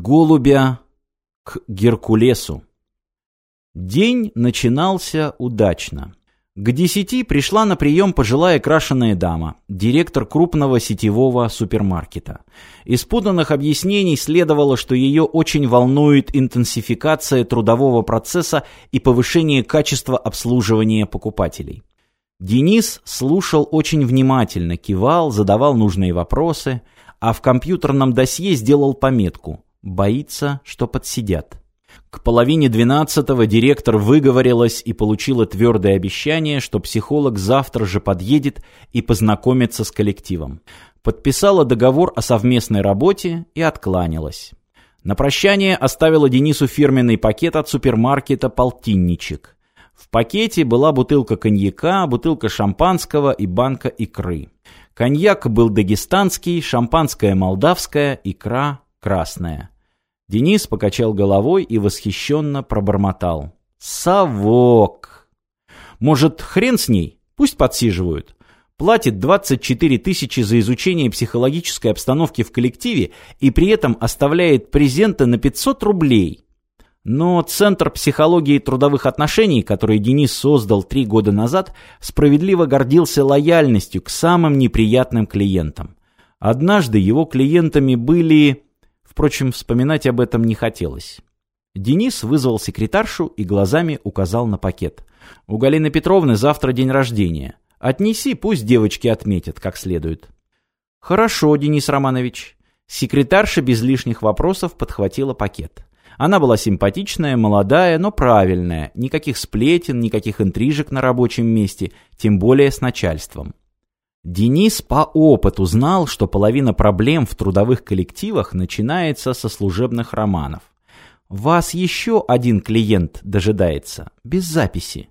голубя к Геркулесу. День начинался удачно. К десяти пришла на прием пожилая крашеная дама, директор крупного сетевого супермаркета. Из поданных объяснений следовало, что ее очень волнует интенсификация трудового процесса и повышение качества обслуживания покупателей. Денис слушал очень внимательно, кивал, задавал нужные вопросы, а в компьютерном досье сделал пометку «Боится, что подсидят». К половине двенадцатого директор выговорилась и получила твердое обещание, что психолог завтра же подъедет и познакомится с коллективом. Подписала договор о совместной работе и откланялась. На прощание оставила Денису фирменный пакет от супермаркета «Полтинничек». В пакете была бутылка коньяка, бутылка шампанского и банка икры. Коньяк был дагестанский, шампанское молдавское, икра красная. Денис покачал головой и восхищенно пробормотал. «Совок!» «Может, хрен с ней? Пусть подсиживают. Платит 24 тысячи за изучение психологической обстановки в коллективе и при этом оставляет презенты на 500 рублей». Но Центр психологии трудовых отношений, который Денис создал три года назад, справедливо гордился лояльностью к самым неприятным клиентам. Однажды его клиентами были Впрочем, вспоминать об этом не хотелось. Денис вызвал секретаршу и глазами указал на пакет. «У Галины Петровны завтра день рождения. Отнеси, пусть девочки отметят как следует». «Хорошо, Денис Романович». Секретарша без лишних вопросов подхватила пакет. Она была симпатичная, молодая, но правильная. Никаких сплетен, никаких интрижек на рабочем месте, тем более с начальством. Денис по опыту знал, что половина проблем в трудовых коллективах начинается со служебных романов. Вас еще один клиент дожидается, без записи.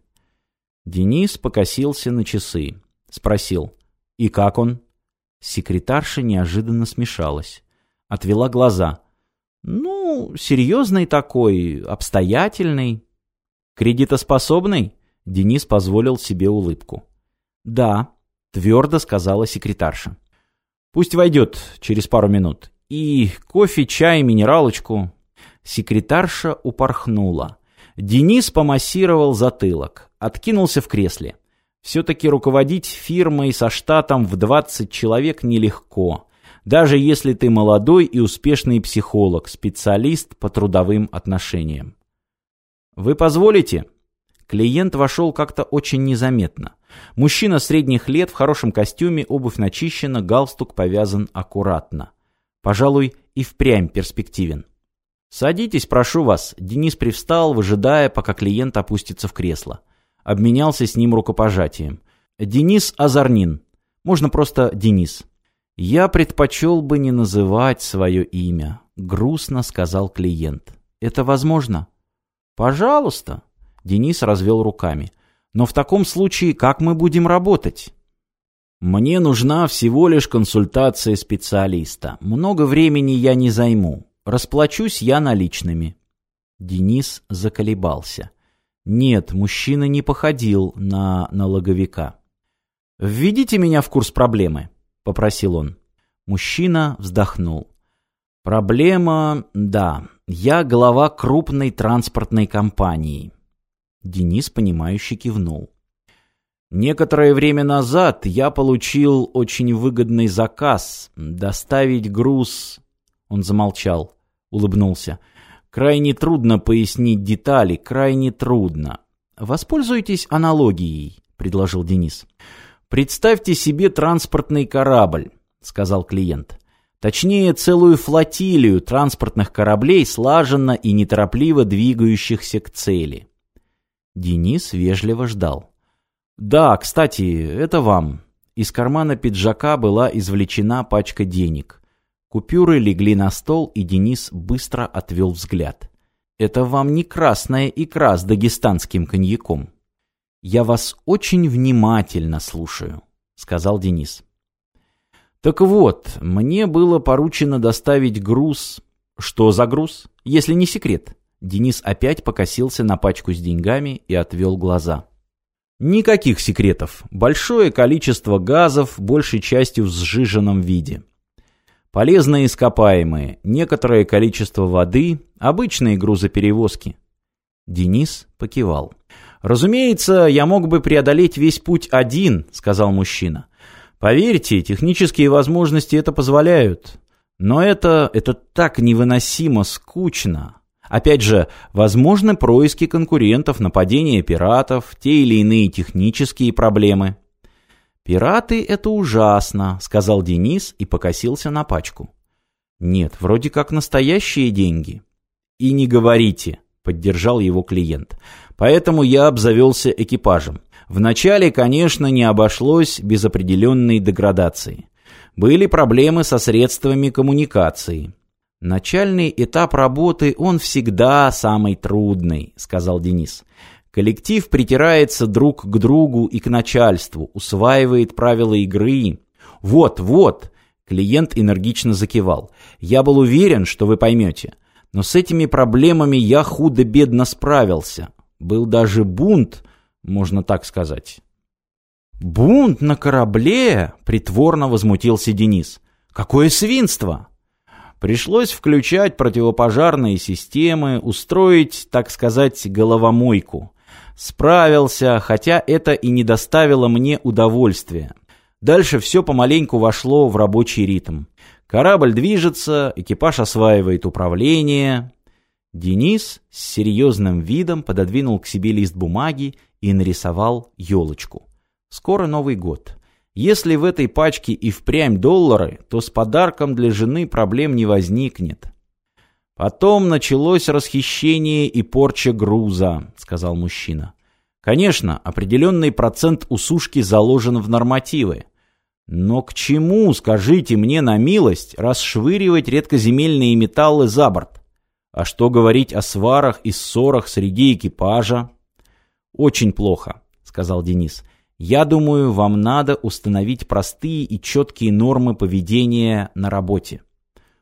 Денис покосился на часы. Спросил, и как он? Секретарша неожиданно смешалась. Отвела глаза. Ну, серьезный такой, обстоятельный. Кредитоспособный? Денис позволил себе улыбку. Да, — твердо сказала секретарша. «Пусть войдет через пару минут. И кофе, чай, минералочку». Секретарша упорхнула. Денис помассировал затылок, откинулся в кресле. Все-таки руководить фирмой со штатом в 20 человек нелегко, даже если ты молодой и успешный психолог, специалист по трудовым отношениям. «Вы позволите?» Клиент вошел как-то очень незаметно. Мужчина средних лет в хорошем костюме, обувь начищена, галстук повязан аккуратно. Пожалуй, и впрямь перспективен. «Садитесь, прошу вас». Денис привстал, выжидая, пока клиент опустится в кресло. Обменялся с ним рукопожатием. «Денис Азарнин. Можно просто Денис». «Я предпочел бы не называть свое имя», — грустно сказал клиент. «Это возможно?» «Пожалуйста». Денис развел руками. Но в таком случае как мы будем работать? Мне нужна всего лишь консультация специалиста. Много времени я не займу. Расплачусь я наличными. Денис заколебался. Нет, мужчина не походил на налоговика. «Введите меня в курс проблемы», — попросил он. Мужчина вздохнул. «Проблема, да. Я глава крупной транспортной компании. Денис, понимающе кивнул. Некоторое время назад я получил очень выгодный заказ доставить груз. Он замолчал, улыбнулся. Крайне трудно пояснить детали, крайне трудно. Воспользуйтесь аналогией, предложил Денис. Представьте себе транспортный корабль, сказал клиент. Точнее, целую флотилию транспортных кораблей, слаженно и неторопливо двигающихся к цели. Денис вежливо ждал. «Да, кстати, это вам». Из кармана пиджака была извлечена пачка денег. Купюры легли на стол, и Денис быстро отвел взгляд. «Это вам не красная икра с дагестанским коньяком». «Я вас очень внимательно слушаю», — сказал Денис. «Так вот, мне было поручено доставить груз...» «Что за груз, если не секрет?» Денис опять покосился на пачку с деньгами и отвел глаза. Никаких секретов. Большое количество газов, большей частью в сжиженном виде. Полезные ископаемые, некоторое количество воды, обычные грузоперевозки. Денис покивал. «Разумеется, я мог бы преодолеть весь путь один», — сказал мужчина. «Поверьте, технические возможности это позволяют. Но это, это так невыносимо скучно. Опять же, возможны происки конкурентов, нападения пиратов, те или иные технические проблемы». «Пираты — это ужасно», — сказал Денис и покосился на пачку. «Нет, вроде как настоящие деньги». «И не говорите», — поддержал его клиент. «Поэтому я обзавелся экипажем. Вначале, конечно, не обошлось без определенной деградации. Были проблемы со средствами коммуникации. Начальный этап работы, он всегда самый трудный, сказал Денис. Коллектив притирается друг к другу и к начальству, усваивает правила игры. Вот, вот, клиент энергично закивал. Я был уверен, что вы поймете. Но с этими проблемами я худо-бедно справился. Был даже бунт, можно так сказать. «Бунт на корабле?» — притворно возмутился Денис. «Какое свинство!» Пришлось включать противопожарные системы, устроить, так сказать, головомойку. Справился, хотя это и не доставило мне удовольствия. Дальше все помаленьку вошло в рабочий ритм. Корабль движется, экипаж осваивает управление. Денис с серьезным видом пододвинул к себе лист бумаги и нарисовал елочку. Скоро Новый год. Если в этой пачке и впрямь доллары, то с подарком для жены проблем не возникнет. Потом началось расхищение и порча груза, сказал мужчина. Конечно, определенный процент усушки заложен в нормативы. Но к чему, скажите мне на милость, расшвыривать редкоземельные металлы за борт? А что говорить о сварах и ссорах среди экипажа? Очень плохо, сказал Денис. Я думаю, вам надо установить простые и четкие нормы поведения на работе.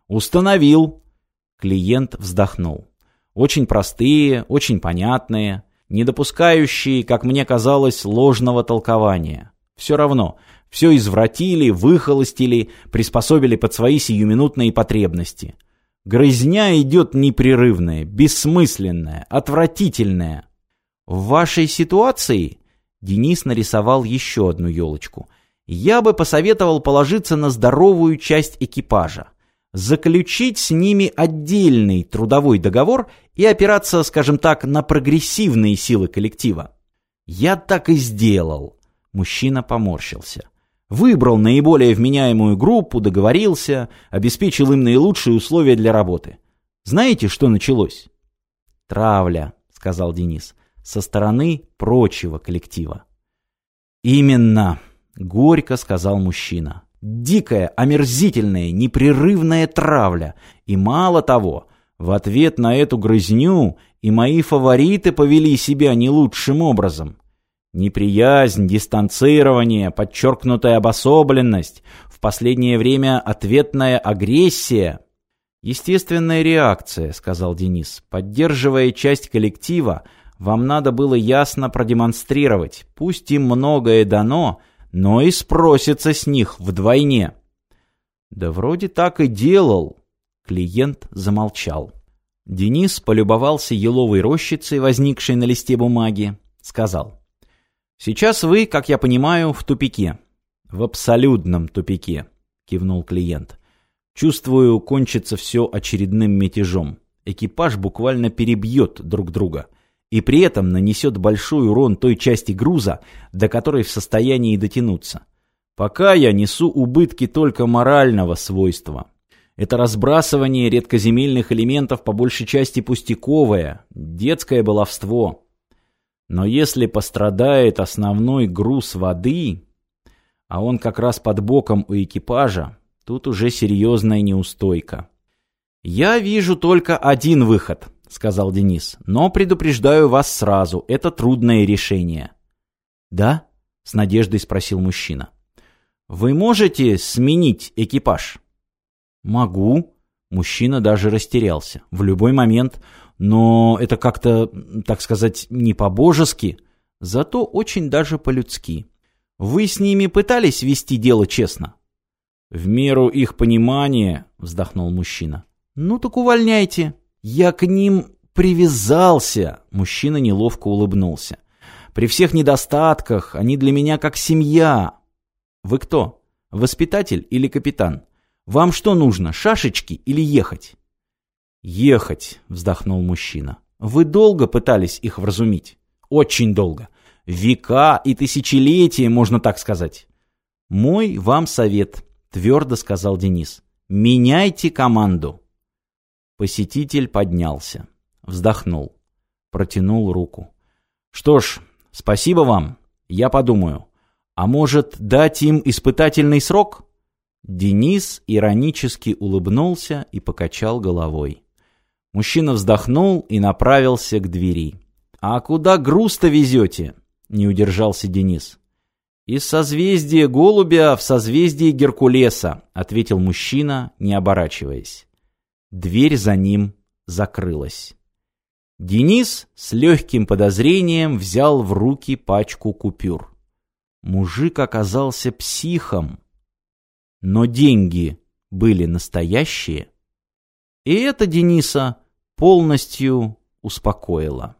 Установил. Клиент вздохнул. Очень простые, очень понятные, не допускающие, как мне казалось, ложного толкования. Все равно, все извратили, выхолостили, приспособили под свои сиюминутные потребности. Грызня идет непрерывная, бессмысленная, отвратительная. В вашей ситуации Денис нарисовал еще одну елочку. «Я бы посоветовал положиться на здоровую часть экипажа, заключить с ними отдельный трудовой договор и опираться, скажем так, на прогрессивные силы коллектива». «Я так и сделал», — мужчина поморщился. Выбрал наиболее вменяемую группу, договорился, обеспечил им наилучшие условия для работы. Знаете, что началось? «Травля», — сказал Денис со стороны прочего коллектива. «Именно!» — горько сказал мужчина. «Дикая, омерзительная, непрерывная травля. И мало того, в ответ на эту грызню и мои фавориты повели себя не лучшим образом. Неприязнь, дистанцирование, подчеркнутая обособленность, в последнее время ответная агрессия». «Естественная реакция», — сказал Денис. «Поддерживая часть коллектива, вам надо было ясно продемонстрировать, пусть им многое дано, но и спросится с них вдвойне. Да вроде так и делал. Клиент замолчал. Денис полюбовался еловой рощицей, возникшей на листе бумаги, сказал. «Сейчас вы, как я понимаю, в тупике». «В абсолютном тупике», — кивнул клиент. «Чувствую, кончится все очередным мятежом. Экипаж буквально перебьет друг друга и при этом нанесет большой урон той части груза, до которой в состоянии дотянуться. Пока я несу убытки только морального свойства. Это разбрасывание редкоземельных элементов по большей части пустяковое, детское баловство. Но если пострадает основной груз воды, а он как раз под боком у экипажа, тут уже серьезная неустойка. Я вижу только один выход –— сказал Денис. «Но предупреждаю вас сразу, это трудное решение». «Да?» — с надеждой спросил мужчина. «Вы можете сменить экипаж?» «Могу». Мужчина даже растерялся. «В любой момент. Но это как-то, так сказать, не по-божески, зато очень даже по-людски. Вы с ними пытались вести дело честно?» В меру их понимания, вздохнул мужчина. Ну так увольняйте. Я к ним привязался. Мужчина неловко улыбнулся. При всех недостатках они для меня как семья. Вы кто? Воспитатель или капитан? Вам что нужно, шашечки или ехать? Ехать, вздохнул мужчина. Вы долго пытались их вразумить? Очень долго. Века и тысячелетия, можно так сказать. Мой вам совет, твердо сказал Денис. Меняйте команду. Посетитель поднялся, вздохнул, протянул руку. Что ж, спасибо вам, я подумаю. А может, дать им испытательный срок? Денис иронически улыбнулся и покачал головой. Мужчина вздохнул и направился к двери. «А куда груз-то везете?» — не удержался Денис. «Из созвездия Голубя в созвездие Геркулеса», — ответил мужчина, не оборачиваясь. Дверь за ним закрылась. Денис с легким подозрением взял в руки пачку купюр. Мужик оказался психом. Но деньги были настоящие. И это Дениса полностью успокоило.